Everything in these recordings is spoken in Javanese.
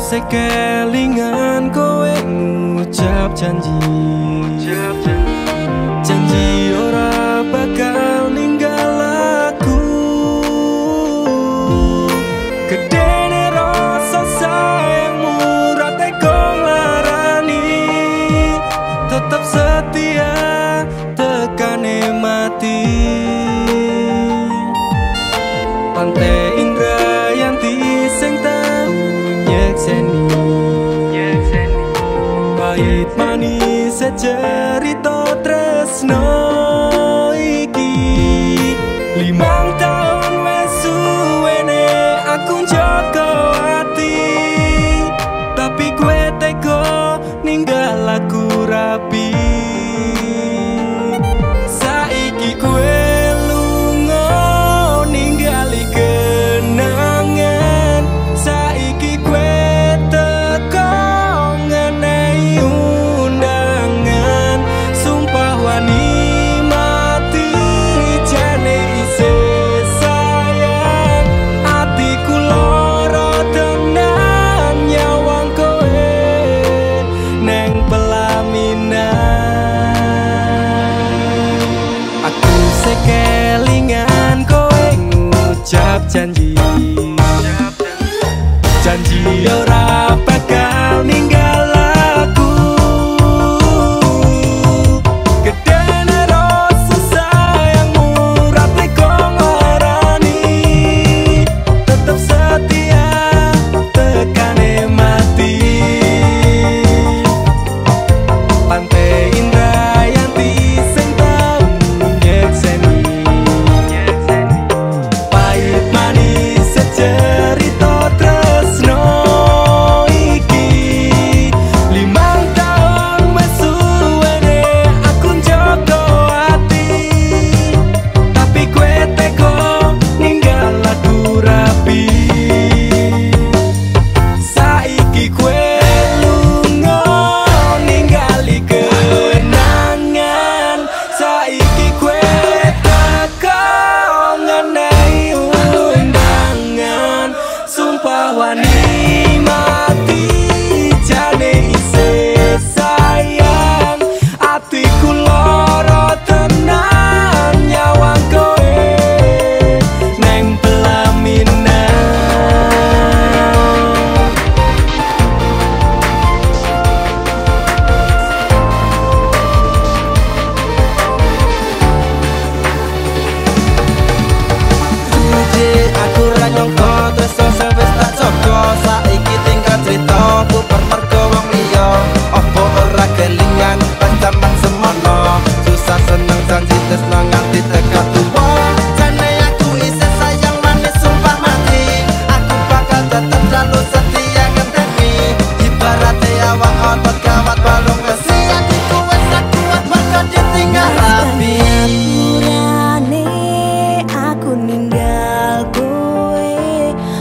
sekelingan kowe ngucap janji. Ucap janji. Yenseni Pahit manis secerita tresno. 建议。tinggal rapi Aturane aku ninggal kowe.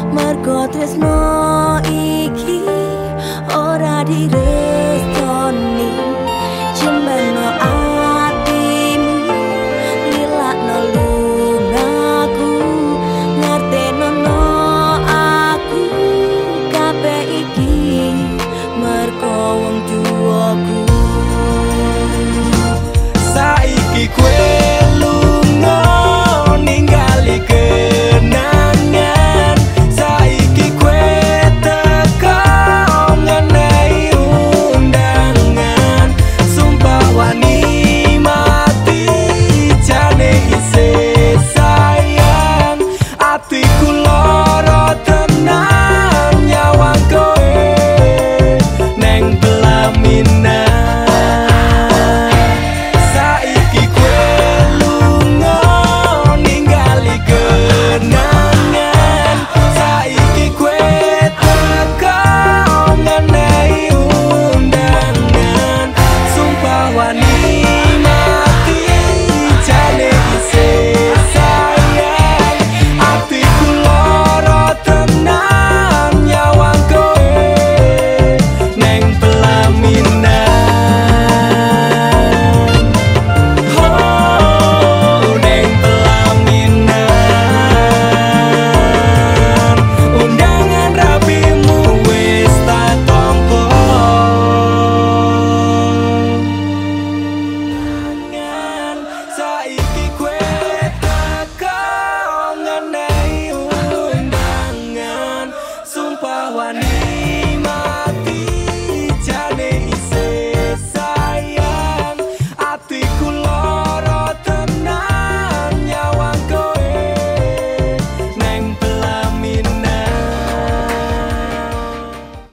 Mergo tresno iki ora direstoni Cuman